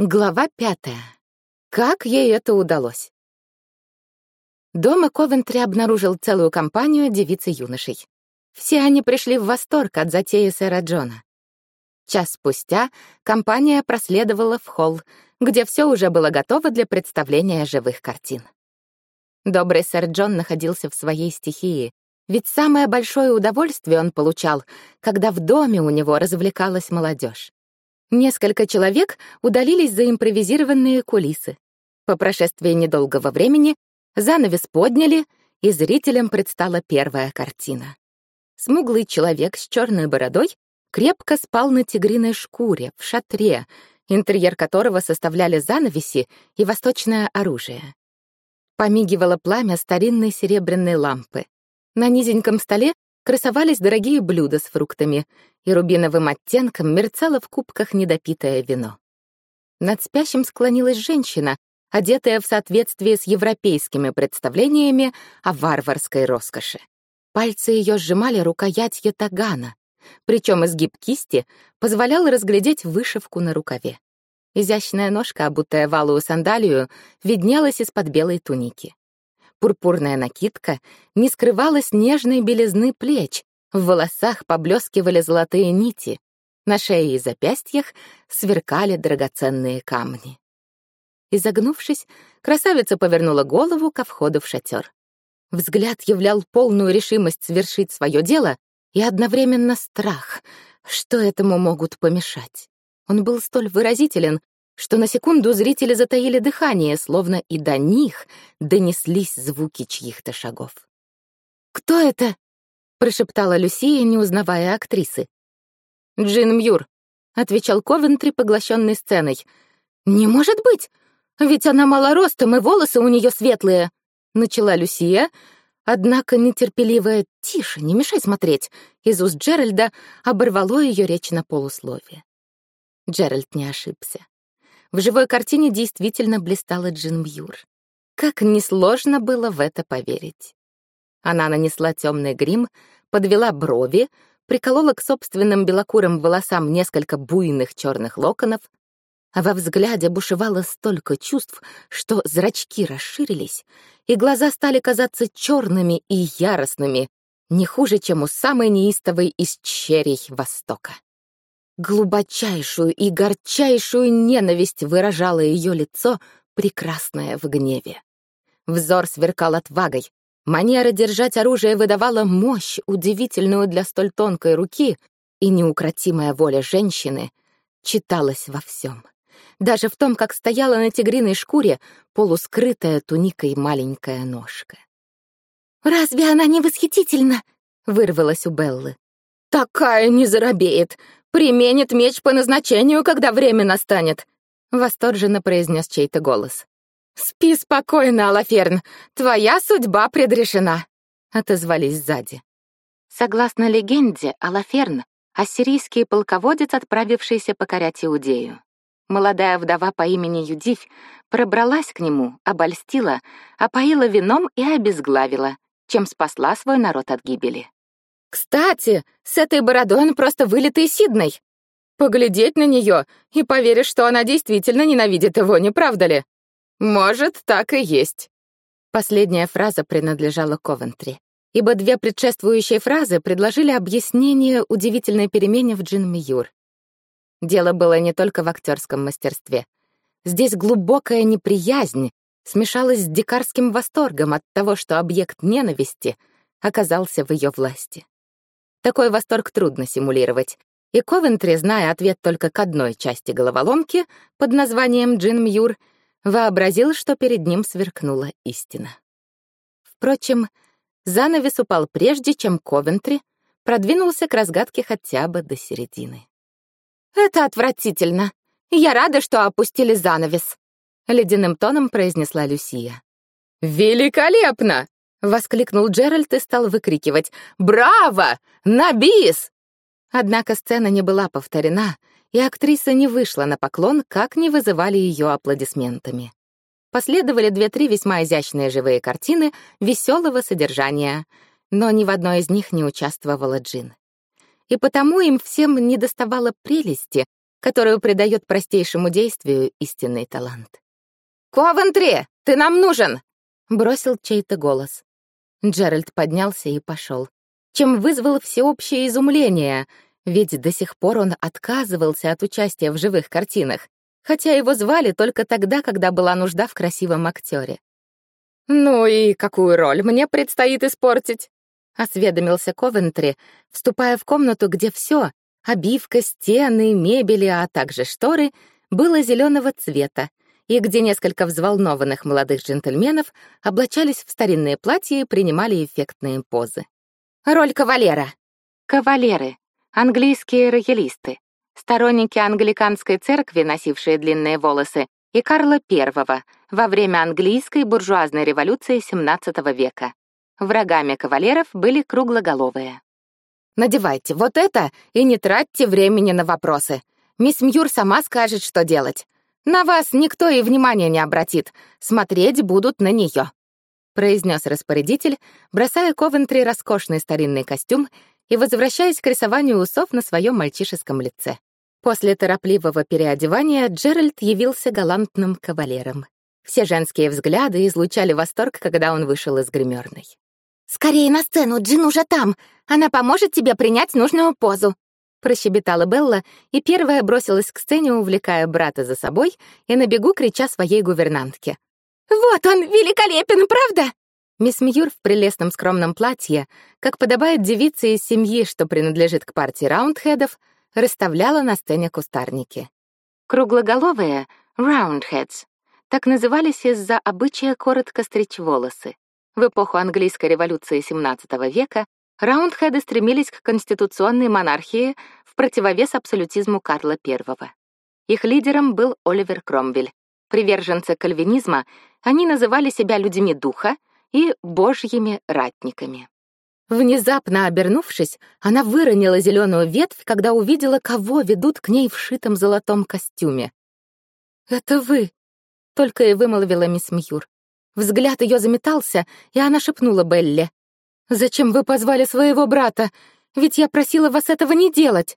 Глава пятая. Как ей это удалось? Дома Ковентри обнаружил целую компанию девиц и юношей. Все они пришли в восторг от затеи сэра Джона. Час спустя компания проследовала в холл, где все уже было готово для представления живых картин. Добрый сэр Джон находился в своей стихии, ведь самое большое удовольствие он получал, когда в доме у него развлекалась молодежь. Несколько человек удалились за импровизированные кулисы. По прошествии недолгого времени занавес подняли, и зрителям предстала первая картина. Смуглый человек с черной бородой крепко спал на тигриной шкуре, в шатре, интерьер которого составляли занавеси и восточное оружие. Помигивало пламя старинной серебряной лампы. На низеньком столе красовались дорогие блюда с фруктами, и рубиновым оттенком мерцало в кубках недопитое вино. Над спящим склонилась женщина, одетая в соответствии с европейскими представлениями о варварской роскоши. Пальцы ее сжимали рукоять ятагана, причем изгиб кисти позволял разглядеть вышивку на рукаве. Изящная ножка, обутая валую сандалию, виднелась из-под белой туники. Пурпурная накидка не скрывалась нежной белизны плеч, в волосах поблескивали золотые нити, на шее и запястьях сверкали драгоценные камни. Изогнувшись, красавица повернула голову ко входу в шатер. Взгляд являл полную решимость совершить свое дело и одновременно страх, что этому могут помешать. Он был столь выразителен, что на секунду зрители затаили дыхание, словно и до них донеслись звуки чьих-то шагов. «Кто это?» — прошептала Люсия, не узнавая актрисы. «Джин Мьюр», — отвечал Ковентри, поглощенный сценой. «Не может быть! Ведь она малоростом, и волосы у нее светлые!» — начала Люсия, однако нетерпеливая «Тише, не мешай смотреть!» из уст Джеральда оборвало ее речь на полусловие. Джеральд не ошибся. В живой картине действительно блистала Джин Мьюр. Как несложно было в это поверить. Она нанесла темный грим, подвела брови, приколола к собственным белокурым волосам несколько буйных черных локонов, а во взгляде бушевало столько чувств, что зрачки расширились, и глаза стали казаться черными и яростными, не хуже, чем у самой неистовой из черей Востока. Глубочайшую и горчайшую ненависть выражало ее лицо, прекрасное в гневе. Взор сверкал отвагой. Манера держать оружие выдавала мощь, удивительную для столь тонкой руки, и неукротимая воля женщины читалась во всем. Даже в том, как стояла на тигриной шкуре полускрытая туникой маленькая ножка. «Разве она не восхитительна?» — вырвалась у Беллы. «Такая не заробеет! Применит меч по назначению, когда время настанет!» — восторженно произнес чей-то голос. «Спи спокойно, Алаферн, твоя судьба предрешена», — отозвались сзади. Согласно легенде, Алаферн — ассирийский полководец, отправившийся покорять Иудею. Молодая вдова по имени Юдивь пробралась к нему, обольстила, опоила вином и обезглавила, чем спасла свой народ от гибели. Кстати, с этой бородой он просто вылитый Сидной. Поглядеть на нее и поверишь, что она действительно ненавидит его, не правда ли? Может, так и есть. Последняя фраза принадлежала Ковентри, ибо две предшествующие фразы предложили объяснение удивительной перемене в Джин Мьюр. Дело было не только в актерском мастерстве. Здесь глубокая неприязнь смешалась с дикарским восторгом от того, что объект ненависти оказался в ее власти. Такой восторг трудно симулировать. И Ковентри, зная ответ только к одной части головоломки под названием Джин Мьюр, вообразил, что перед ним сверкнула истина. Впрочем, занавес упал прежде, чем Ковентри продвинулся к разгадке хотя бы до середины. «Это отвратительно. Я рада, что опустили занавес», — ледяным тоном произнесла Люсия. «Великолепно!» — воскликнул Джеральд и стал выкрикивать «Браво! На бис!» Однако сцена не была повторена, и актриса не вышла на поклон, как не вызывали ее аплодисментами. Последовали две-три весьма изящные живые картины веселого содержания, но ни в одной из них не участвовала Джин. И потому им всем недоставало прелести, которую придает простейшему действию истинный талант. «Ковентри, ты нам нужен!» — бросил чей-то голос. Джеральд поднялся и пошел, чем вызвал всеобщее изумление, ведь до сих пор он отказывался от участия в живых картинах, хотя его звали только тогда, когда была нужда в красивом актере. «Ну и какую роль мне предстоит испортить?» — осведомился Ковентри, вступая в комнату, где все — обивка, стены, мебели, а также шторы — было зеленого цвета, и где несколько взволнованных молодых джентльменов облачались в старинные платья и принимали эффектные позы. Роль кавалера. Кавалеры — английские роялисты, сторонники англиканской церкви, носившие длинные волосы, и Карла I во время английской буржуазной революции XVII века. Врагами кавалеров были круглоголовые. «Надевайте вот это и не тратьте времени на вопросы. Мисс Мьюр сама скажет, что делать. На вас никто и внимания не обратит. Смотреть будут на нее», — произнес распорядитель, бросая Ковентри роскошный старинный костюм и возвращаясь к рисованию усов на своем мальчишеском лице. После торопливого переодевания Джеральд явился галантным кавалером. Все женские взгляды излучали восторг, когда он вышел из гримерной. «Скорее на сцену, Джин уже там! Она поможет тебе принять нужную позу!» Прощебетала Белла и первая бросилась к сцене, увлекая брата за собой и на бегу крича своей гувернантке. «Вот он, великолепен, правда?» Мисс Мьюр в прелестном скромном платье, как подобает девице из семьи, что принадлежит к партии раундхедов, расставляла на сцене кустарники. Круглоголовые — roundheads — так назывались из-за обычая коротко стричь волосы. В эпоху английской революции XVII века раундхеды стремились к конституционной монархии в противовес абсолютизму Карла I. Их лидером был Оливер Кромвель. Приверженцы кальвинизма, они называли себя людьми духа и божьими ратниками. Внезапно обернувшись, она выронила зеленую ветвь, когда увидела, кого ведут к ней в шитом золотом костюме. «Это вы», — только и вымолвила мисс Мьюр. Взгляд ее заметался, и она шепнула Белле. «Зачем вы позвали своего брата? Ведь я просила вас этого не делать.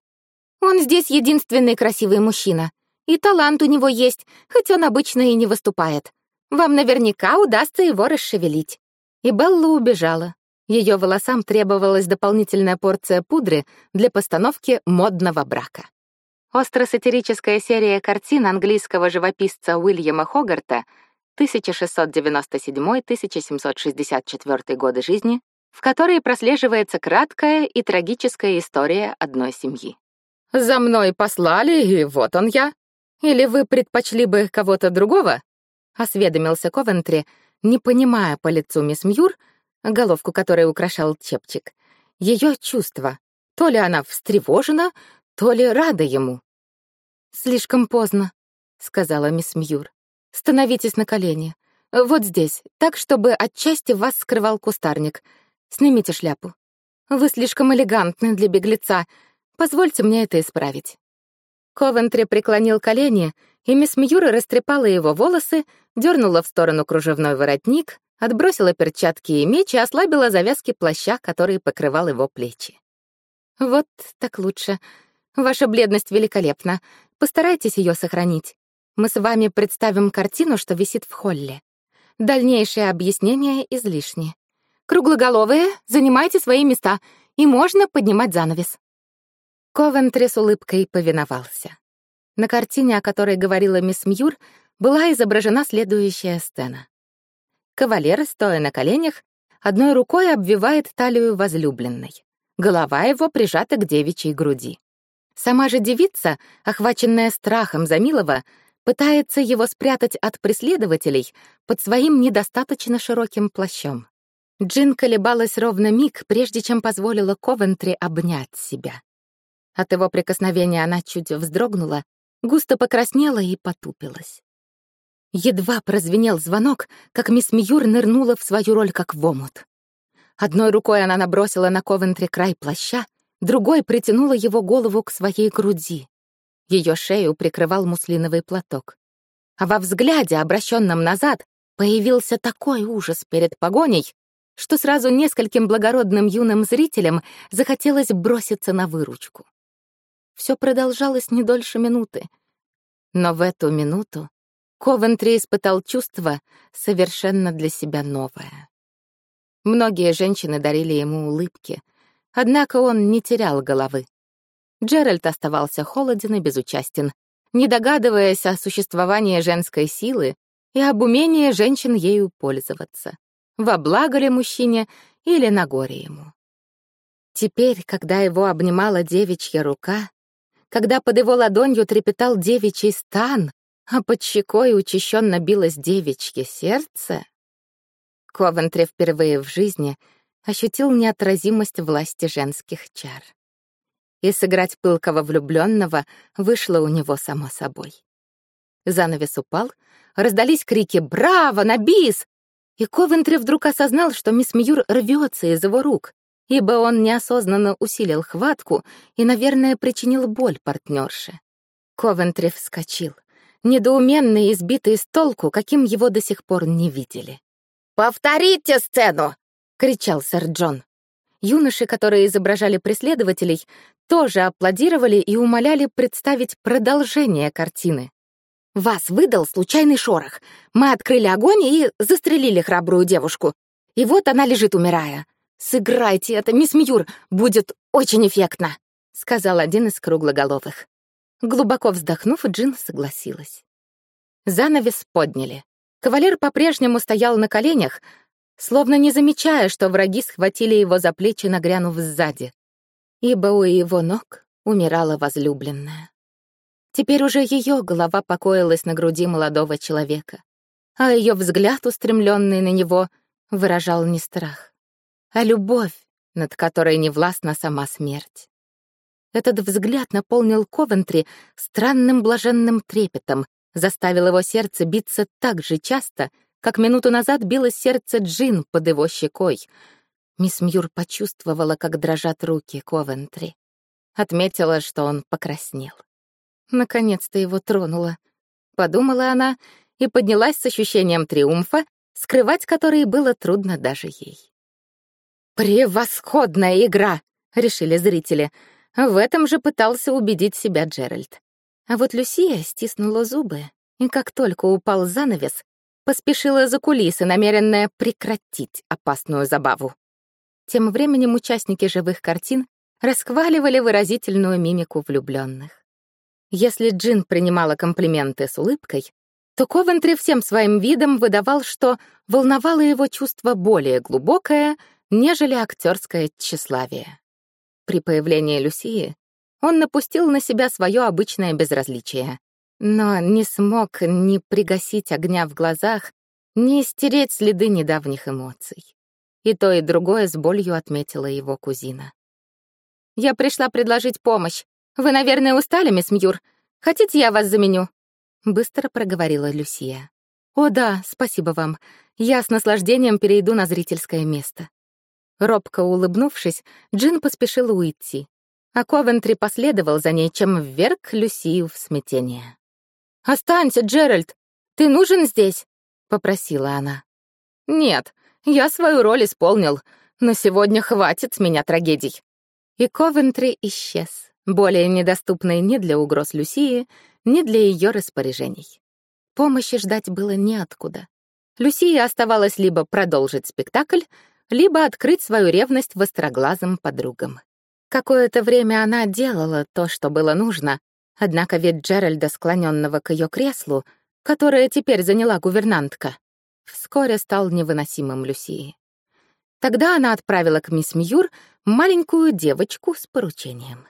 Он здесь единственный красивый мужчина. И талант у него есть, хоть он обычно и не выступает. Вам наверняка удастся его расшевелить». И Белла убежала, ее волосам требовалась дополнительная порция пудры для постановки модного брака. Остро-сатирическая серия картин английского живописца Уильяма Хогарта 1697-1764 годы жизни, в которой прослеживается краткая и трагическая история одной семьи. «За мной послали, и вот он я. Или вы предпочли бы кого-то другого?» — осведомился Ковентри, не понимая по лицу мисс Мьюр, головку которой украшал чепчик, ее чувства. То ли она встревожена, то ли рада ему. «Слишком поздно», — сказала мисс Мьюр. «Становитесь на колени. Вот здесь, так, чтобы отчасти вас скрывал кустарник. Снимите шляпу. Вы слишком элегантны для беглеца. Позвольте мне это исправить». Ковентри преклонил колени, и мисс Мьюра растрепала его волосы, дернула в сторону кружевной воротник, отбросила перчатки и меч и ослабила завязки плаща, который покрывал его плечи. «Вот так лучше. Ваша бледность великолепна. Постарайтесь ее сохранить. Мы с вами представим картину, что висит в холле. Дальнейшее объяснение излишне. Круглоголовые, занимайте свои места, и можно поднимать занавес». Ковентри с улыбкой повиновался. На картине, о которой говорила мисс Мьюр, была изображена следующая сцена. Кавалер, стоя на коленях, одной рукой обвивает талию возлюбленной. Голова его прижата к девичьей груди. Сама же девица, охваченная страхом за милого, пытается его спрятать от преследователей под своим недостаточно широким плащом. Джин колебалась ровно миг, прежде чем позволила Ковентри обнять себя. От его прикосновения она чуть вздрогнула, густо покраснела и потупилась. Едва прозвенел звонок, как мисс Мьюр нырнула в свою роль как в омут. Одной рукой она набросила на Ковентри край плаща, другой притянула его голову к своей груди. Ее шею прикрывал муслиновый платок. А во взгляде, обращенном назад, появился такой ужас перед погоней, что сразу нескольким благородным юным зрителям захотелось броситься на выручку. Все продолжалось не дольше минуты. Но в эту минуту Ковентри испытал чувство совершенно для себя новое. Многие женщины дарили ему улыбки, однако он не терял головы. Джеральд оставался холоден и безучастен, не догадываясь о существовании женской силы и об умении женщин ею пользоваться, во благо ли мужчине или на горе ему. Теперь, когда его обнимала девичья рука, когда под его ладонью трепетал девичий стан, а под щекой учащенно билось девичье сердце, Ковентри впервые в жизни ощутил неотразимость власти женских чар. И сыграть пылкого влюбленного вышло у него само собой. Занавес упал, раздались крики «Браво! На бис!» И Ковентри вдруг осознал, что мисс Мьюр рвется из его рук, ибо он неосознанно усилил хватку и, наверное, причинил боль партнерше. Ковентри вскочил, недоуменный и сбитый с толку, каким его до сих пор не видели. «Повторите сцену!» — кричал сэр Джон. Юноши, которые изображали преследователей, тоже аплодировали и умоляли представить продолжение картины. «Вас выдал случайный шорох. Мы открыли огонь и застрелили храбрую девушку. И вот она лежит, умирая. Сыграйте это, мисс Мьюр, будет очень эффектно», — сказал один из круглоголовых. Глубоко вздохнув, Джин согласилась. Занавес подняли. Кавалер по-прежнему стоял на коленях, словно не замечая, что враги схватили его за плечи, нагрянув сзади. Ибо у его ног умирала возлюбленная. Теперь уже ее голова покоилась на груди молодого человека, а ее взгляд, устремленный на него, выражал не страх, а любовь, над которой не властна сама смерть. Этот взгляд наполнил Ковентри странным блаженным трепетом, заставил его сердце биться так же часто, как минуту назад билось сердце Джин под его щекой. Мисс Мьюр почувствовала, как дрожат руки Ковентри. Отметила, что он покраснел. Наконец-то его тронуло. Подумала она и поднялась с ощущением триумфа, скрывать который было трудно даже ей. «Превосходная игра!» — решили зрители. В этом же пытался убедить себя Джеральд. А вот Люсия стиснула зубы, и как только упал занавес, поспешила за кулисы, намеренная прекратить опасную забаву. Тем временем участники живых картин расхваливали выразительную мимику влюбленных. Если Джин принимала комплименты с улыбкой, то Ковентри всем своим видом выдавал, что волновало его чувство более глубокое, нежели актерское тщеславие. При появлении Люсии он напустил на себя свое обычное безразличие, но не смог ни пригасить огня в глазах, ни стереть следы недавних эмоций. И то, и другое с болью отметила его кузина. «Я пришла предложить помощь. Вы, наверное, устали, мисс Мьюр? Хотите, я вас заменю?» Быстро проговорила Люсия. «О да, спасибо вам. Я с наслаждением перейду на зрительское место». Робко улыбнувшись, Джин поспешила уйти, а Ковентри последовал за ней, чем вверг Люсию в смятение. «Останься, Джеральд! Ты нужен здесь?» — попросила она. «Нет, я свою роль исполнил, но сегодня хватит с меня трагедий». И Ковентри исчез, более недоступный ни для угроз Люсии, ни для ее распоряжений. Помощи ждать было неоткуда. Люсия оставалась либо продолжить спектакль, либо открыть свою ревность востроглазым подругам. Какое-то время она делала то, что было нужно, однако вид Джеральда, склоненного к ее креслу, которое теперь заняла гувернантка, вскоре стал невыносимым Люсии. Тогда она отправила к мисс Мьюр маленькую девочку с поручением.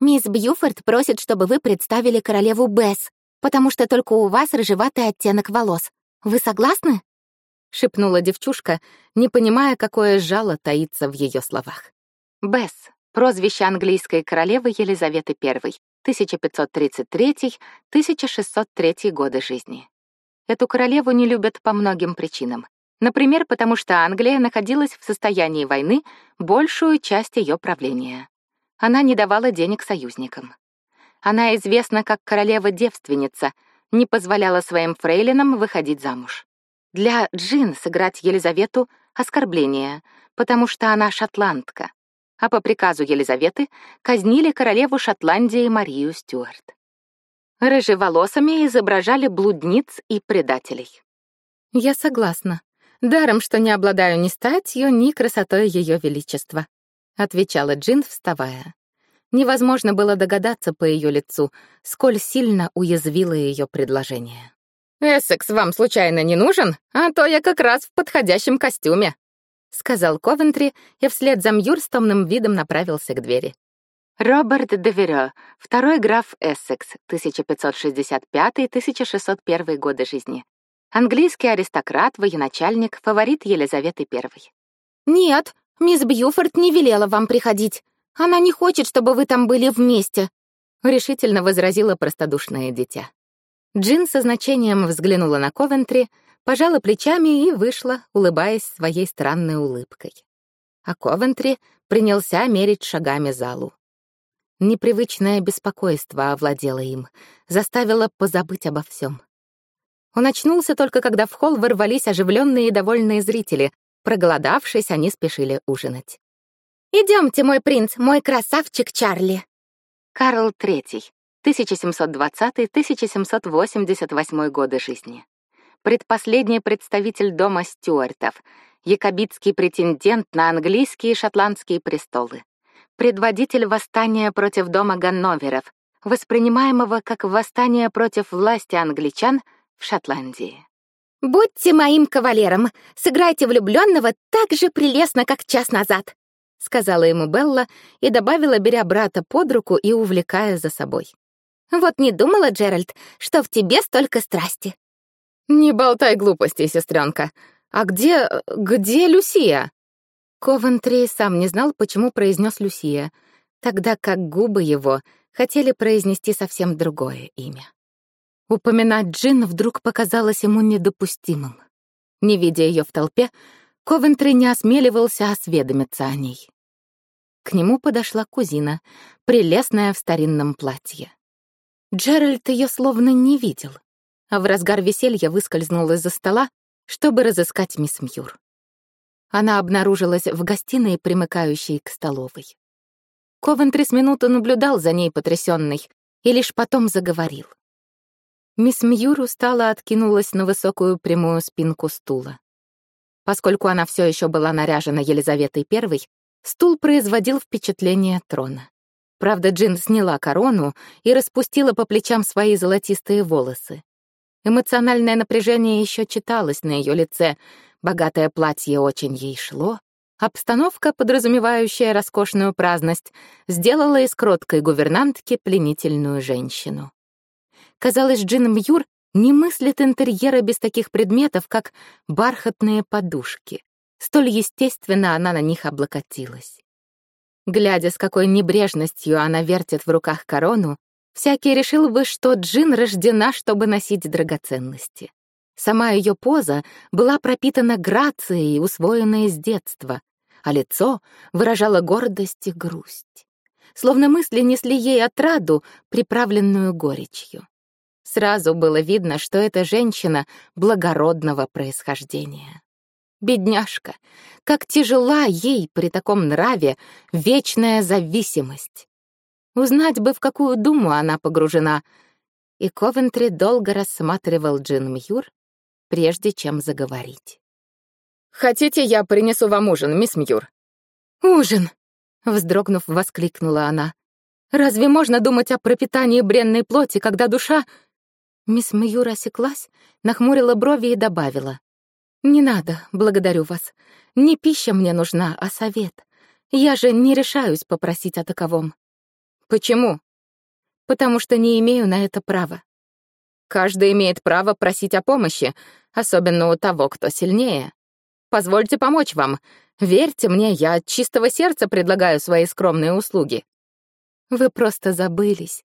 «Мисс Бьюфорд просит, чтобы вы представили королеву Бесс, потому что только у вас рыжеватый оттенок волос. Вы согласны?» — шепнула девчушка, не понимая, какое жало таится в ее словах. Бесс Прозвище английской королевы Елизаветы I, 1533-1603 годы жизни. Эту королеву не любят по многим причинам. Например, потому что Англия находилась в состоянии войны большую часть ее правления. Она не давала денег союзникам. Она известна как королева-девственница, не позволяла своим фрейлинам выходить замуж. Для Джин сыграть Елизавету — оскорбление, потому что она шотландка, а по приказу Елизаветы казнили королеву Шотландии Марию Стюарт. Рыжеволосыми изображали блудниц и предателей. Я согласна. Даром, что не обладаю ни статью, ни красотой Ее Величества, отвечала Джин, вставая. Невозможно было догадаться по ее лицу, сколь сильно уязвило ее предложение. «Эссекс вам случайно не нужен? А то я как раз в подходящем костюме», — сказал Ковентри и вслед за Мьюр с томным видом направился к двери. Роберт де Верё, второй граф Эссекс, 1565-1601 годы жизни. Английский аристократ, военачальник, фаворит Елизаветы I. «Нет, мисс Бьюфорд не велела вам приходить. Она не хочет, чтобы вы там были вместе», — решительно возразила простодушное дитя. Джин со значением взглянула на Ковентри, пожала плечами и вышла, улыбаясь своей странной улыбкой. А Ковентри принялся мерить шагами залу. Непривычное беспокойство овладело им, заставило позабыть обо всем. Он очнулся только когда в холл ворвались оживленные и довольные зрители. Проголодавшись, они спешили ужинать. Идемте, мой принц, мой красавчик Чарли. Карл III, 1720-1788 годы жизни. Предпоследний представитель дома Стюартов, якобитский претендент на английские и шотландские престолы предводитель восстания против дома Ганноверов, воспринимаемого как восстание против власти англичан в Шотландии. «Будьте моим кавалером, сыграйте влюбленного так же прелестно, как час назад», сказала ему Белла и добавила, беря брата под руку и увлекая за собой. «Вот не думала, Джеральд, что в тебе столько страсти». «Не болтай глупостей, сестренка. А где... где Люсия?» Ковентри сам не знал, почему произнес Люсия, тогда как губы его хотели произнести совсем другое имя. Упоминать Джин вдруг показалось ему недопустимым. Не видя ее в толпе, Ковентри не осмеливался осведомиться о ней. К нему подошла кузина, прелестная в старинном платье. Джеральд ее словно не видел, а в разгар веселья выскользнул из-за стола, чтобы разыскать мисс Мьюр. Она обнаружилась в гостиной, примыкающей к столовой. Ковентри с минуту наблюдал за ней потрясенный и лишь потом заговорил. Мисс Мьюр устало откинулась на высокую прямую спинку стула. Поскольку она все еще была наряжена Елизаветой I, стул производил впечатление трона. Правда, Джин сняла корону и распустила по плечам свои золотистые волосы. Эмоциональное напряжение еще читалось на ее лице, Богатое платье очень ей шло, обстановка, подразумевающая роскошную праздность, сделала из кроткой гувернантки пленительную женщину. Казалось, Джин Мьюр не мыслит интерьера без таких предметов, как бархатные подушки. Столь естественно она на них облокотилась. Глядя, с какой небрежностью она вертит в руках корону, всякий решил бы, что Джин рождена, чтобы носить драгоценности. Сама ее поза была пропитана грацией, усвоенной с детства, а лицо выражало гордость и грусть. Словно мысли несли ей отраду, приправленную горечью. Сразу было видно, что эта женщина благородного происхождения. Бедняжка, как тяжела ей при таком нраве вечная зависимость. Узнать бы, в какую думу она погружена. И Ковентри долго рассматривал Джин Мьюр, прежде чем заговорить. «Хотите, я принесу вам ужин, мисс Мьюр?» «Ужин!» — вздрогнув, воскликнула она. «Разве можно думать о пропитании бренной плоти, когда душа...» Мисс Мьюр осеклась, нахмурила брови и добавила. «Не надо, благодарю вас. Не пища мне нужна, а совет. Я же не решаюсь попросить о таковом». «Почему?» «Потому что не имею на это права. Каждый имеет право просить о помощи, особенно у того, кто сильнее. Позвольте помочь вам. Верьте мне, я от чистого сердца предлагаю свои скромные услуги. Вы просто забылись.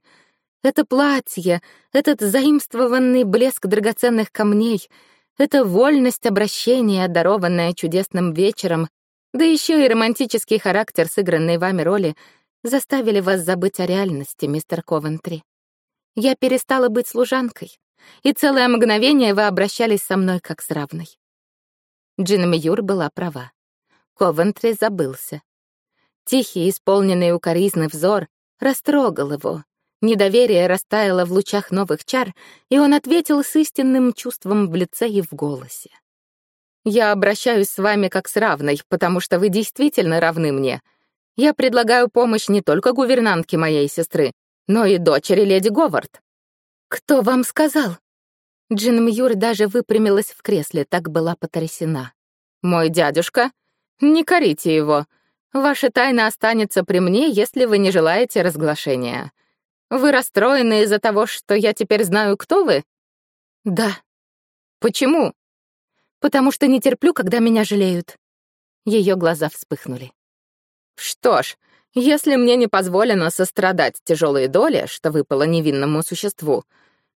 Это платье, этот заимствованный блеск драгоценных камней, эта вольность обращения, дарованная чудесным вечером, да еще и романтический характер сыгранной вами роли заставили вас забыть о реальности, мистер Ковентри. Я перестала быть служанкой, и целое мгновение вы обращались со мной как с равной. Джин Мьюр была права. Ковентри забылся. Тихий, исполненный укоризный взор растрогал его. Недоверие растаяло в лучах новых чар, и он ответил с истинным чувством в лице и в голосе. «Я обращаюсь с вами как с равной, потому что вы действительно равны мне. Я предлагаю помощь не только гувернантке моей сестры, но и дочери леди Говард». «Кто вам сказал?» Джин Мьюр даже выпрямилась в кресле, так была потрясена. «Мой дядюшка? Не корите его. Ваша тайна останется при мне, если вы не желаете разглашения. Вы расстроены из-за того, что я теперь знаю, кто вы? Да. Почему? Потому что не терплю, когда меня жалеют. Ее глаза вспыхнули. Что ж, если мне не позволено сострадать тяжелые доли, что выпало невинному существу,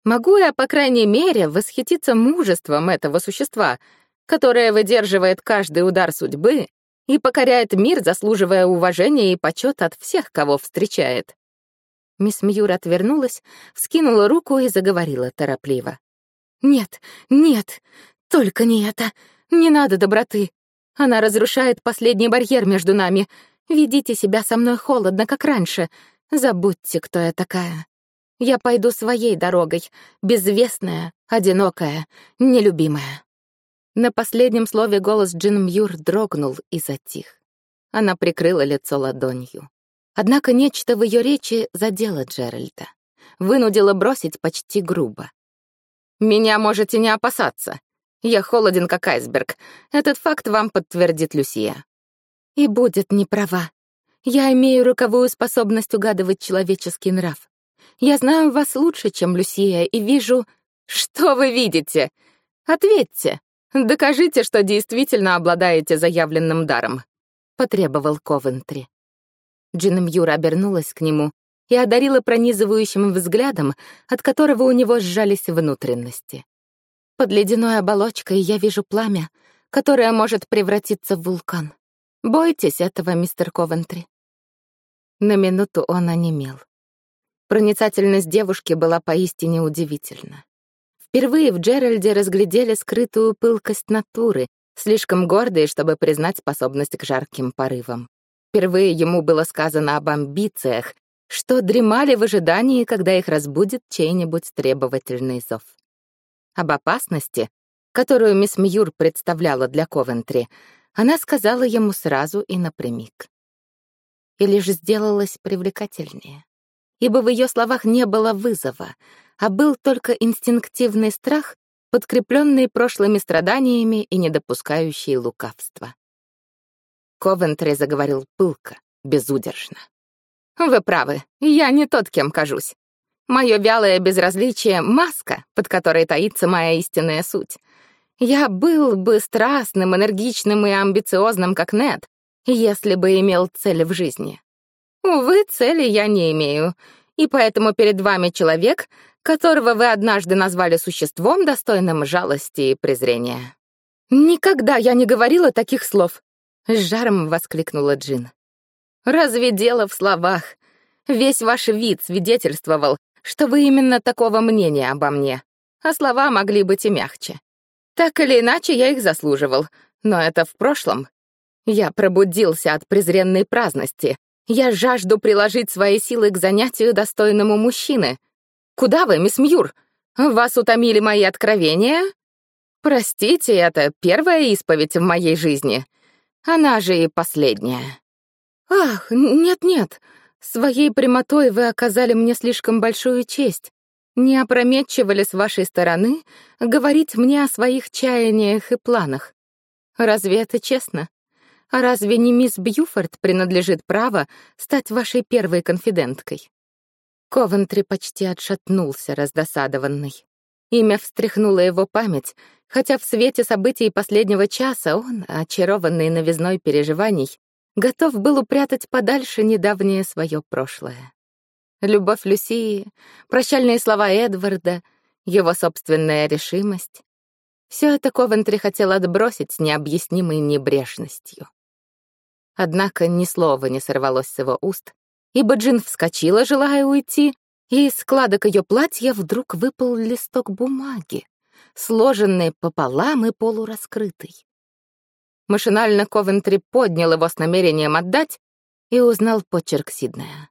могу я, по крайней мере, восхититься мужеством этого существа, которое выдерживает каждый удар судьбы и покоряет мир, заслуживая уважения и почета от всех, кого встречает. Мисс Мьюр отвернулась, вскинула руку и заговорила торопливо. «Нет, нет, только не это. Не надо доброты. Она разрушает последний барьер между нами. Ведите себя со мной холодно, как раньше. Забудьте, кто я такая. Я пойду своей дорогой, безвестная, одинокая, нелюбимая». На последнем слове голос Джин Мьюр дрогнул и затих. Она прикрыла лицо ладонью. Однако нечто в ее речи задело Джеральда. Вынудило бросить почти грубо. «Меня можете не опасаться. Я холоден, как айсберг. Этот факт вам подтвердит Люсия». «И будет не права. Я имею роковую способность угадывать человеческий нрав. Я знаю вас лучше, чем Люсия, и вижу... Что вы видите? Ответьте. Докажите, что действительно обладаете заявленным даром», — потребовал Ковентри. Джин Мьюра обернулась к нему и одарила пронизывающим взглядом, от которого у него сжались внутренности. Под ледяной оболочкой я вижу пламя, которое может превратиться в вулкан. Бойтесь этого, мистер Ковентри. На минуту он онемел. Проницательность девушки была поистине удивительна. Впервые в Джеральде разглядели скрытую пылкость натуры, слишком гордой, чтобы признать способность к жарким порывам. Впервые ему было сказано об амбициях, что дремали в ожидании, когда их разбудит чей-нибудь требовательный зов. Об опасности, которую мисс Мьюр представляла для Ковентри, она сказала ему сразу и напрямик. И лишь сделалась привлекательнее, ибо в ее словах не было вызова, а был только инстинктивный страх, подкрепленный прошлыми страданиями и не допускающий лукавства. Ковентри заговорил пылко, безудержно. «Вы правы, я не тот, кем кажусь. Мое вялое безразличие — маска, под которой таится моя истинная суть. Я был бы страстным, энергичным и амбициозным, как Нед, если бы имел цель в жизни. Увы, цели я не имею, и поэтому перед вами человек, которого вы однажды назвали существом, достойным жалости и презрения. Никогда я не говорила таких слов. С жаром воскликнула Джин. «Разве дело в словах? Весь ваш вид свидетельствовал, что вы именно такого мнения обо мне, а слова могли быть и мягче. Так или иначе, я их заслуживал, но это в прошлом. Я пробудился от презренной праздности. Я жажду приложить свои силы к занятию достойному мужчины. Куда вы, мисс Мьюр? Вас утомили мои откровения? Простите, это первая исповедь в моей жизни. Она же и последняя. Ах, нет-нет, своей прямотой вы оказали мне слишком большую честь. Не опрометчиво с вашей стороны говорить мне о своих чаяниях и планах? Разве это честно? А разве не мисс Бьюфорд принадлежит право стать вашей первой конфиденткой? Ковентри почти отшатнулся, раздосадованный. Имя встряхнуло его память, хотя в свете событий последнего часа он, очарованный новизной переживаний, готов был упрятать подальше недавнее свое прошлое. Любовь Люсии, прощальные слова Эдварда, его собственная решимость — все это Ковентри хотел отбросить с необъяснимой небрежностью. Однако ни слова не сорвалось с его уст, ибо Джин вскочила, желая уйти, и из складок ее платья вдруг выпал листок бумаги, сложенный пополам и полураскрытый. Машинально Ковентри поднял его с намерением отдать, и узнал почерк Сиднея.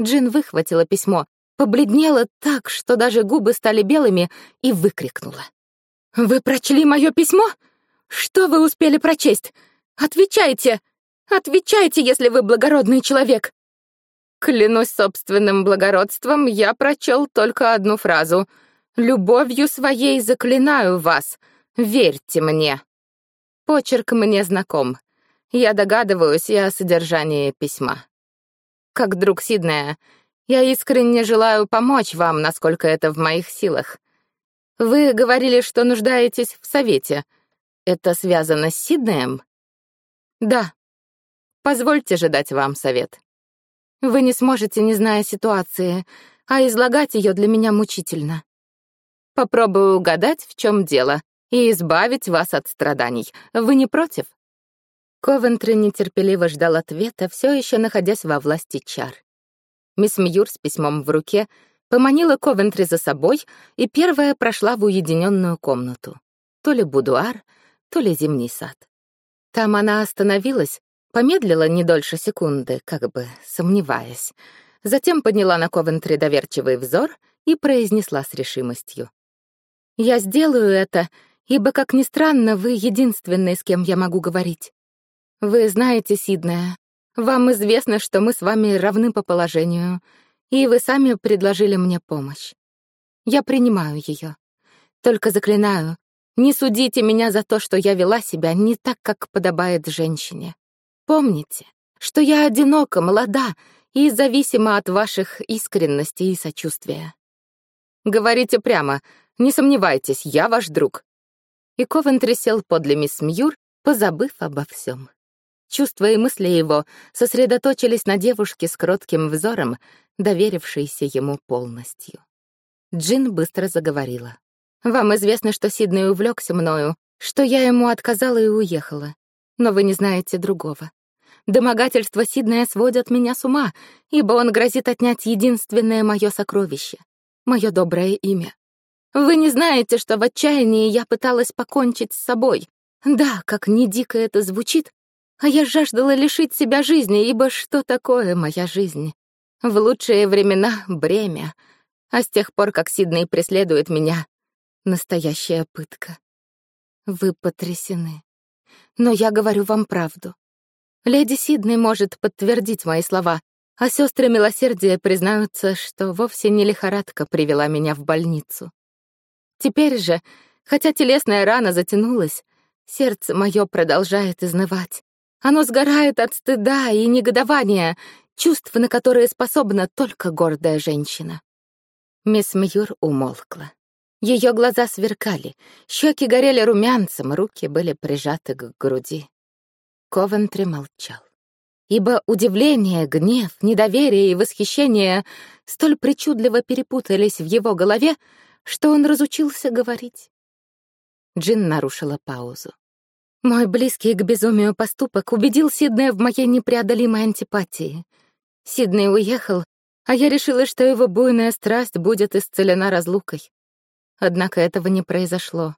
Джин выхватила письмо, побледнела так, что даже губы стали белыми, и выкрикнула. «Вы прочли мое письмо? Что вы успели прочесть? Отвечайте! Отвечайте, если вы благородный человек!» Клянусь собственным благородством, я прочел только одну фразу. «Любовью своей заклинаю вас. Верьте мне». Почерк мне знаком. Я догадываюсь и о содержании письма. Как друг Сиднея, я искренне желаю помочь вам, насколько это в моих силах. Вы говорили, что нуждаетесь в совете. Это связано с Сиднеем? Да. Позвольте же дать вам совет. Вы не сможете, не зная ситуации, а излагать ее для меня мучительно. Попробую угадать, в чем дело, и избавить вас от страданий. Вы не против? Ковентри нетерпеливо ждал ответа, все еще находясь во власти чар. Мисс Мьюр с письмом в руке поманила Ковентри за собой и первая прошла в уединенную комнату. То ли будуар, то ли зимний сад. Там она остановилась, помедлила не дольше секунды, как бы сомневаясь. Затем подняла на Ковентри доверчивый взор и произнесла с решимостью. «Я сделаю это, ибо, как ни странно, вы единственный, с кем я могу говорить. Вы знаете Сиднея. Вам известно, что мы с вами равны по положению, и вы сами предложили мне помощь. Я принимаю ее. Только заклинаю, не судите меня за то, что я вела себя не так, как подобает женщине. Помните, что я одинока, молода и зависима от ваших искренности и сочувствия. Говорите прямо, не сомневайтесь, я ваш друг. И Ковентри сел подле мисс Мьюр, позабыв обо всем. Чувства и мысли его сосредоточились на девушке с кротким взором, доверившейся ему полностью. Джин быстро заговорила. «Вам известно, что Сиднey увлекся мною, что я ему отказала и уехала. Но вы не знаете другого. Домогательства Сиднея сводят меня с ума, ибо он грозит отнять единственное мое сокровище — мое доброе имя. Вы не знаете, что в отчаянии я пыталась покончить с собой. Да, как ни дико это звучит, а я жаждала лишить себя жизни, ибо что такое моя жизнь? В лучшие времена — бремя, а с тех пор, как Сидней преследует меня, настоящая пытка. Вы потрясены. Но я говорю вам правду. Леди Сидней может подтвердить мои слова, а сестры милосердия признаются, что вовсе не лихорадка привела меня в больницу. Теперь же, хотя телесная рана затянулась, сердце мое продолжает изнывать. Оно сгорает от стыда и негодования, чувств, на которые способна только гордая женщина. Мисс Мьюр умолкла. Ее глаза сверкали, щеки горели румянцем, руки были прижаты к груди. Ковентри молчал. Ибо удивление, гнев, недоверие и восхищение столь причудливо перепутались в его голове, что он разучился говорить. Джин нарушила паузу. Мой близкий к безумию поступок убедил Сиднея в моей непреодолимой антипатии. Сидней уехал, а я решила, что его буйная страсть будет исцелена разлукой. Однако этого не произошло.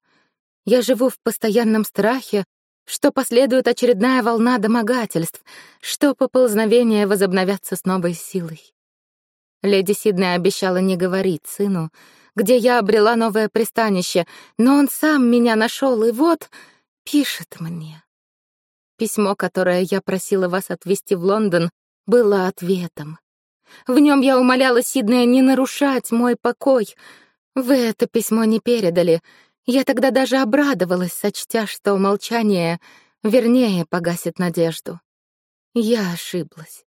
Я живу в постоянном страхе, что последует очередная волна домогательств, что поползновения возобновятся с новой силой. Леди Сидней обещала не говорить сыну, где я обрела новое пристанище, но он сам меня нашел, и вот пишет мне. Письмо, которое я просила вас отвезти в Лондон, было ответом. В нем я умоляла Сиднея не нарушать мой покой. Вы это письмо не передали. Я тогда даже обрадовалась, сочтя, что умолчание вернее погасит надежду. Я ошиблась.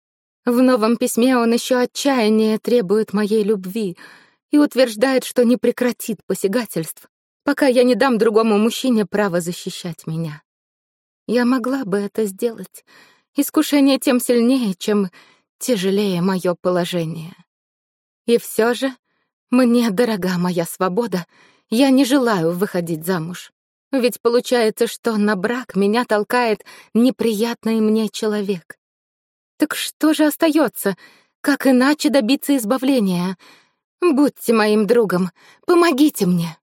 В новом письме он еще отчаяннее требует моей любви и утверждает, что не прекратит посягательств, пока я не дам другому мужчине право защищать меня. Я могла бы это сделать. Искушение тем сильнее, чем тяжелее мое положение. И все же мне дорога моя свобода, я не желаю выходить замуж. Ведь получается, что на брак меня толкает неприятный мне человек. Так что же остается? Как иначе добиться избавления? Будьте моим другом, помогите мне.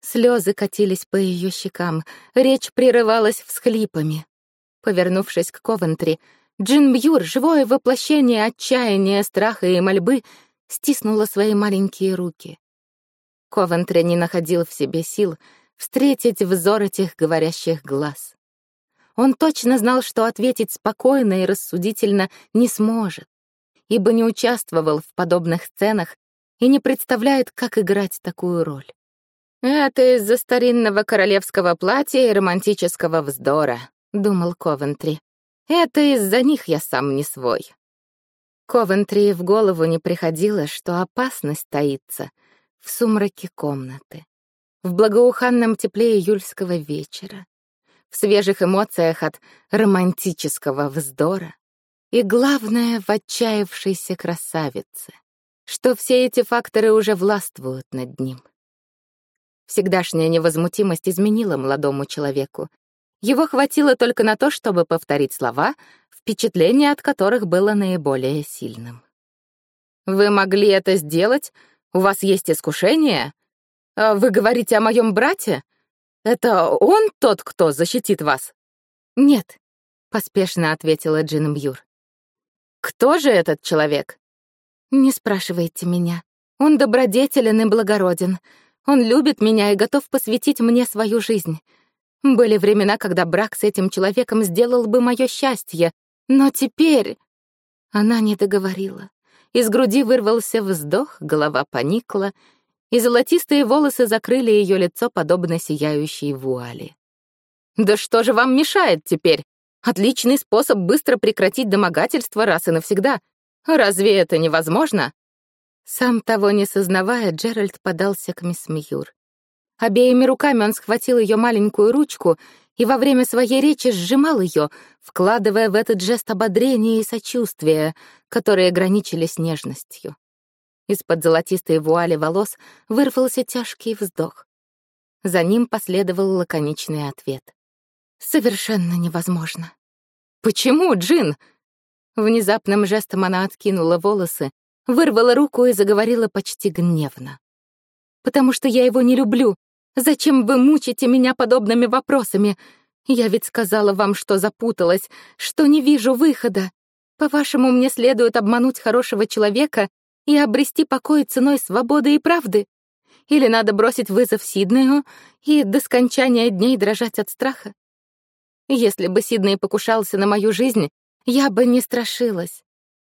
Слезы катились по ее щекам, речь прерывалась всхлипами. Повернувшись к Ковентри, Джин Бьюр, живое воплощение отчаяния, страха и мольбы, стиснула свои маленькие руки. Ковентри не находил в себе сил встретить взор этих говорящих глаз. Он точно знал, что ответить спокойно и рассудительно не сможет, ибо не участвовал в подобных сценах и не представляет, как играть такую роль. «Это из-за старинного королевского платья и романтического вздора», — думал Ковентри. «Это из-за них я сам не свой». Ковентри в голову не приходило, что опасность таится в сумраке комнаты, в благоуханном тепле июльского вечера, в свежих эмоциях от романтического вздора и, главное, в отчаявшейся красавице, что все эти факторы уже властвуют над ним. Всегдашняя невозмутимость изменила молодому человеку. Его хватило только на то, чтобы повторить слова, впечатление от которых было наиболее сильным. «Вы могли это сделать? У вас есть искушение? А вы говорите о моем брате? Это он тот, кто защитит вас?» «Нет», — поспешно ответила Джин Мьюр. «Кто же этот человек?» «Не спрашивайте меня. Он добродетелен и благороден. Он любит меня и готов посвятить мне свою жизнь. Были времена, когда брак с этим человеком сделал бы мое счастье, но теперь...» Она не договорила. Из груди вырвался вздох, голова поникла, и золотистые волосы закрыли ее лицо, подобно сияющей вуали. «Да что же вам мешает теперь? Отличный способ быстро прекратить домогательство раз и навсегда. Разве это невозможно?» Сам того не сознавая, Джеральд подался к мисс Мьюр. Обеими руками он схватил ее маленькую ручку и во время своей речи сжимал ее, вкладывая в этот жест ободрение и сочувствие, которые граничили с нежностью. Из-под золотистой вуали волос вырвался тяжкий вздох. За ним последовал лаконичный ответ. «Совершенно невозможно». «Почему, Джин?» Внезапным жестом она откинула волосы, вырвала руку и заговорила почти гневно. «Потому что я его не люблю. Зачем вы мучите меня подобными вопросами? Я ведь сказала вам, что запуталась, что не вижу выхода. По-вашему, мне следует обмануть хорошего человека и обрести покой ценой свободы и правды? Или надо бросить вызов Сиднею и до скончания дней дрожать от страха? Если бы Сидней покушался на мою жизнь, я бы не страшилась.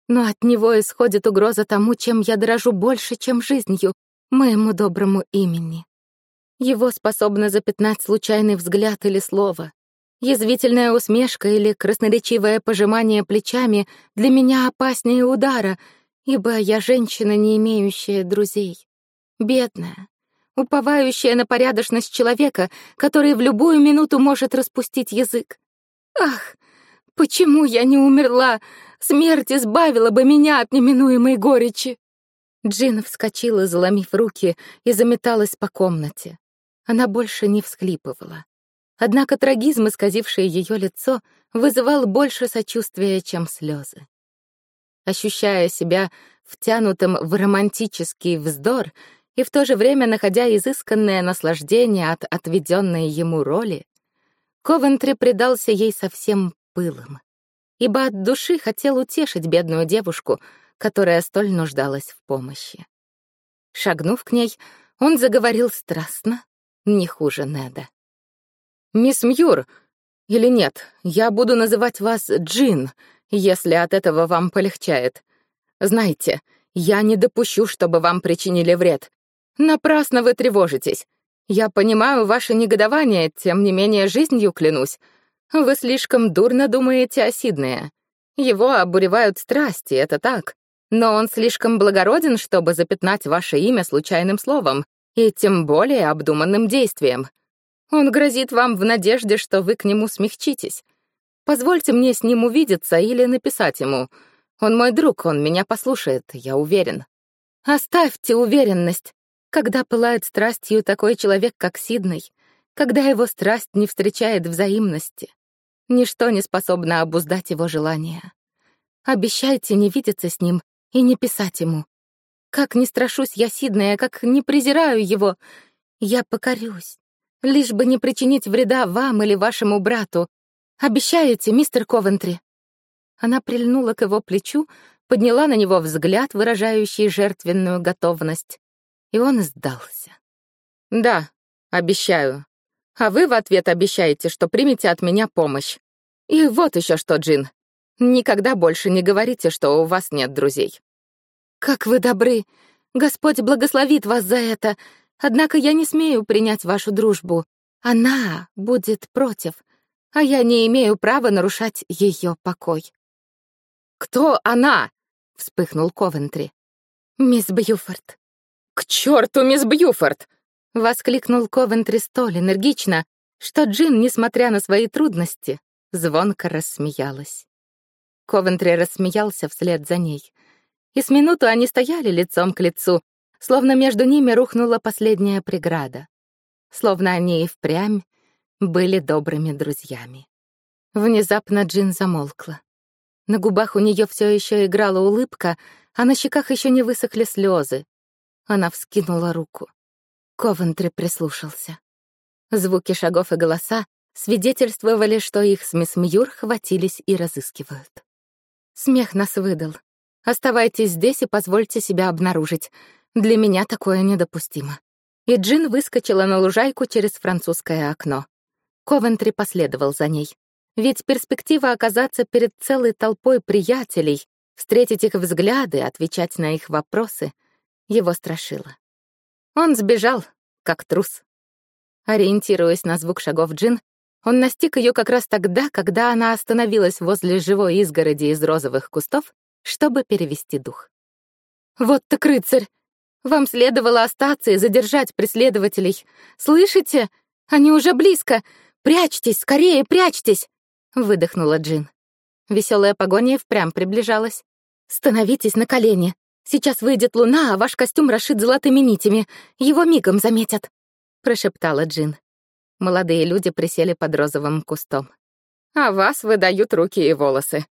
Но от него исходит угроза тому, чем я дорожу больше, чем жизнью, моему доброму имени. Его способно запятнать случайный взгляд или слово. Язвительная усмешка или красноречивое пожимание плечами для меня опаснее удара, ибо я женщина, не имеющая друзей. Бедная, уповающая на порядочность человека, который в любую минуту может распустить язык. Ах, почему я не умерла, Смерть избавила бы меня от неминуемой горечи. Джин вскочила, заломив руки, и заметалась по комнате. Она больше не всхлипывала. Однако трагизм, исказивший ее лицо, вызывал больше сочувствия, чем слезы. Ощущая себя втянутым в романтический вздор и в то же время находя изысканное наслаждение от отведенной ему роли, Ковентри предался ей совсем пылом ибо от души хотел утешить бедную девушку, которая столь нуждалась в помощи. Шагнув к ней, он заговорил страстно, не хуже Неда. «Мисс Мьюр, или нет, я буду называть вас Джин, если от этого вам полегчает. Знаете, я не допущу, чтобы вам причинили вред. Напрасно вы тревожитесь. Я понимаю ваше негодование, тем не менее жизнью клянусь. Вы слишком дурно думаете о Сиднее. Его обуревают страсти, это так. Но он слишком благороден, чтобы запятнать ваше имя случайным словом, и тем более обдуманным действием. Он грозит вам в надежде, что вы к нему смягчитесь. Позвольте мне с ним увидеться или написать ему. Он мой друг, он меня послушает, я уверен. Оставьте уверенность. Когда пылает страстью такой человек, как Сидней, когда его страсть не встречает взаимности. Ничто не способно обуздать его желания. Обещайте не видеться с ним и не писать ему. Как не страшусь я Сиднея, как не презираю его, я покорюсь, лишь бы не причинить вреда вам или вашему брату. Обещаете, мистер Ковентри?» Она прильнула к его плечу, подняла на него взгляд, выражающий жертвенную готовность, и он сдался. «Да, обещаю. А вы в ответ обещаете, что примете от меня помощь. И вот еще что, Джин. Никогда больше не говорите, что у вас нет друзей». «Как вы добры! Господь благословит вас за это. Однако я не смею принять вашу дружбу. Она будет против, а я не имею права нарушать ее покой». «Кто она?» — вспыхнул Ковентри. «Мисс Бьюфорд». «К черту, мисс Бьюфорд!» — воскликнул Ковентри столь энергично, что Джин, несмотря на свои трудности, звонко рассмеялась. Ковентри рассмеялся вслед за ней. И с минуту они стояли лицом к лицу, словно между ними рухнула последняя преграда. Словно они и впрямь были добрыми друзьями. Внезапно Джин замолкла. На губах у нее все еще играла улыбка, а на щеках еще не высохли слезы. Она вскинула руку. Ковентри прислушался. Звуки шагов и голоса свидетельствовали, что их с мисс Мьюр хватились и разыскивают. Смех нас выдал. Оставайтесь здесь и позвольте себя обнаружить. Для меня такое недопустимо. И Джин выскочила на лужайку через французское окно. Ковентри последовал за ней. Ведь перспектива оказаться перед целой толпой приятелей, встретить их взгляды, отвечать на их вопросы, его страшила. Он сбежал, как трус. Ориентируясь на звук шагов Джин, он настиг ее как раз тогда, когда она остановилась возле живой изгороди из розовых кустов, чтобы перевести дух. «Вот так рыцарь! Вам следовало остаться и задержать преследователей. Слышите? Они уже близко! Прячьтесь, скорее прячьтесь!» выдохнула Джин. Веселая погоня впрямь приближалась. «Становитесь на колени. Сейчас выйдет луна, а ваш костюм расшит золотыми нитями. Его мигом заметят», — прошептала Джин. Молодые люди присели под розовым кустом. «А вас выдают руки и волосы.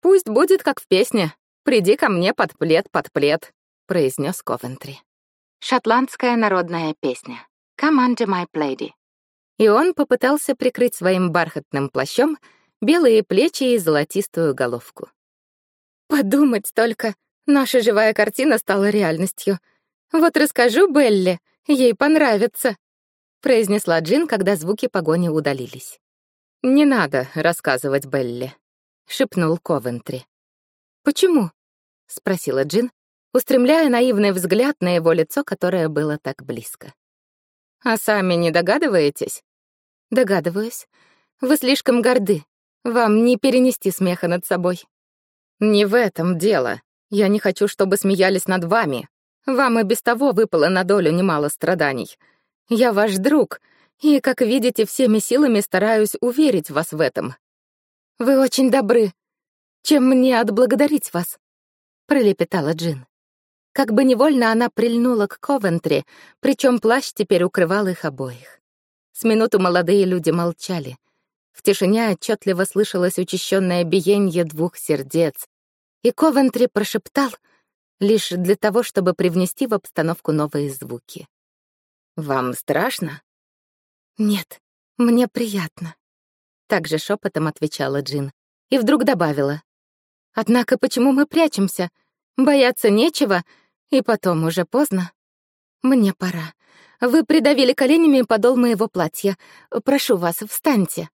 Пусть будет, как в песне. Приди ко мне под плед, под плед», — произнес Ковентри. Шотландская народная песня. «Come under my lady». И он попытался прикрыть своим бархатным плащом белые плечи и золотистую головку. Подумать только, наша живая картина стала реальностью. Вот расскажу Белли, ей понравится, произнесла Джин, когда звуки погони удалились. Не надо рассказывать Белли, шепнул Ковентри. Почему? спросила Джин, устремляя наивный взгляд на его лицо, которое было так близко. А сами не догадываетесь? Догадываюсь. Вы слишком горды. Вам не перенести смеха над собой. Не в этом дело. Я не хочу, чтобы смеялись над вами. Вам и без того выпало на долю немало страданий. Я ваш друг, и, как видите, всеми силами стараюсь уверить вас в этом. Вы очень добры. Чем мне отблагодарить вас? пролепетала Джин. Как бы невольно она прильнула к Ковентри, причем плащ теперь укрывал их обоих. С минуту молодые люди молчали — в тишине отчетливо слышалось учащенное биение двух сердец, и Ковентри прошептал лишь для того, чтобы привнести в обстановку новые звуки. «Вам страшно?» «Нет, мне приятно», — также шепотом отвечала Джин. И вдруг добавила. «Однако почему мы прячемся? Бояться нечего, и потом уже поздно. Мне пора. Вы придавили коленями подол моего платья. Прошу вас, встаньте».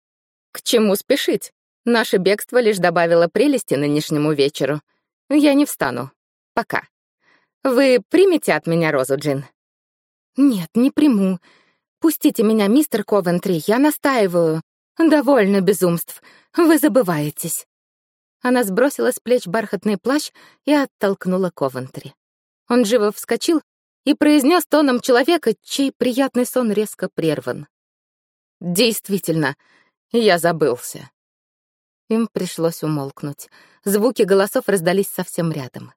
К чему спешить? Наше бегство лишь добавило прелести нынешнему вечеру. Я не встану. Пока. Вы примете от меня розу, Джин? Нет, не приму. Пустите меня, мистер Ковентри, я настаиваю. Довольно безумств. Вы забываетесь. Она сбросила с плеч бархатный плащ и оттолкнула Ковентри. Он живо вскочил и произнес тоном человека, чей приятный сон резко прерван. «Действительно, я забылся. Им пришлось умолкнуть. Звуки голосов раздались совсем рядом.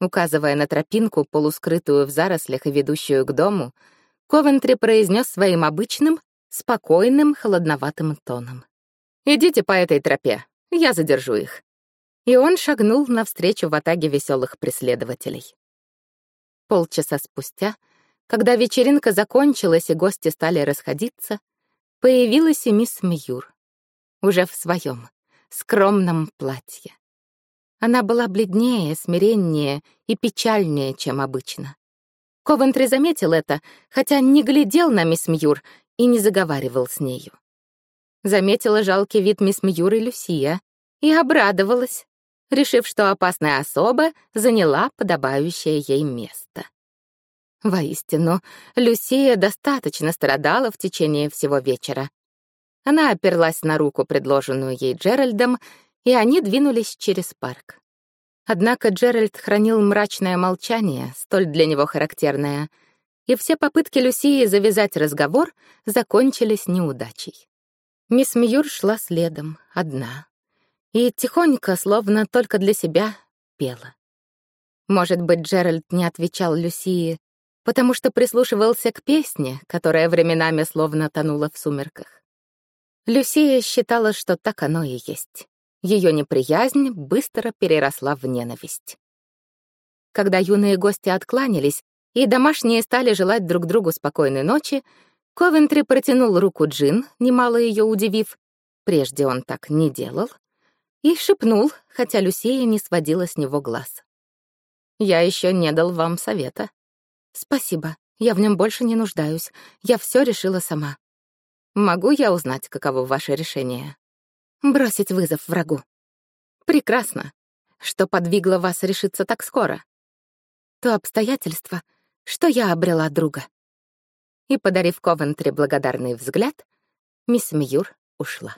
Указывая на тропинку, полускрытую в зарослях и ведущую к дому, Ковентри произнес своим обычным, спокойным, холодноватым тоном. «Идите по этой тропе, я задержу их». И он шагнул навстречу в атаге веселых преследователей. Полчаса спустя, когда вечеринка закончилась и гости стали расходиться, появилась и мисс Мьюр, уже в своем скромном платье. Она была бледнее, смиреннее и печальнее, чем обычно. Ковентри заметил это, хотя не глядел на мисс Мьюр и не заговаривал с нею. Заметила жалкий вид мисс Мьюр и Люсия и обрадовалась, решив, что опасная особа заняла подобающее ей место. Воистину, Люсия достаточно страдала в течение всего вечера. Она оперлась на руку, предложенную ей Джеральдом, и они двинулись через парк. Однако Джеральд хранил мрачное молчание, столь для него характерное, и все попытки Люсии завязать разговор закончились неудачей. Мисс Мьюр шла следом, одна, и тихонько, словно только для себя, пела. Может быть, Джеральд не отвечал Люсии, потому что прислушивался к песне, которая временами словно тонула в сумерках. Люсия считала, что так оно и есть. Ее неприязнь быстро переросла в ненависть. Когда юные гости откланялись, и домашние стали желать друг другу спокойной ночи, Ковентри протянул руку Джин, немало ее удивив, прежде он так не делал, и шепнул, хотя Люсия не сводила с него глаз. «Я еще не дал вам совета». «Спасибо, я в нем больше не нуждаюсь, я все решила сама». «Могу я узнать, каково ваше решение?» Бросить вызов врагу. Прекрасно. Что подвигло вас решиться так скоро? То обстоятельство, что я обрела друга. И, подарив Ковентри благодарный взгляд, мисс Мьюр ушла.